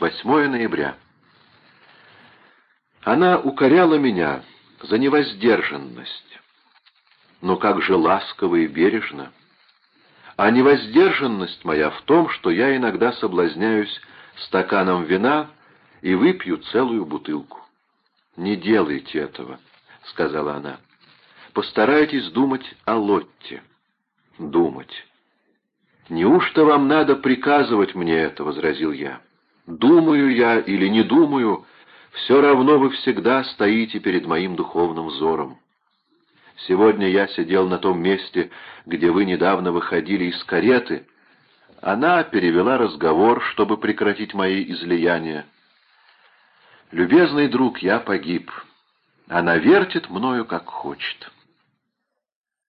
8 ноября. Она укоряла меня за невоздержанность. Но как же ласково и бережно. А невоздержанность моя в том, что я иногда соблазняюсь стаканом вина и выпью целую бутылку. «Не делайте этого», — сказала она. «Постарайтесь думать о Лотте». «Думать». «Неужто вам надо приказывать мне это?» — возразил я. «Думаю я или не думаю, все равно вы всегда стоите перед моим духовным взором. Сегодня я сидел на том месте, где вы недавно выходили из кареты. Она перевела разговор, чтобы прекратить мои излияния. «Любезный друг, я погиб. Она вертит мною, как хочет».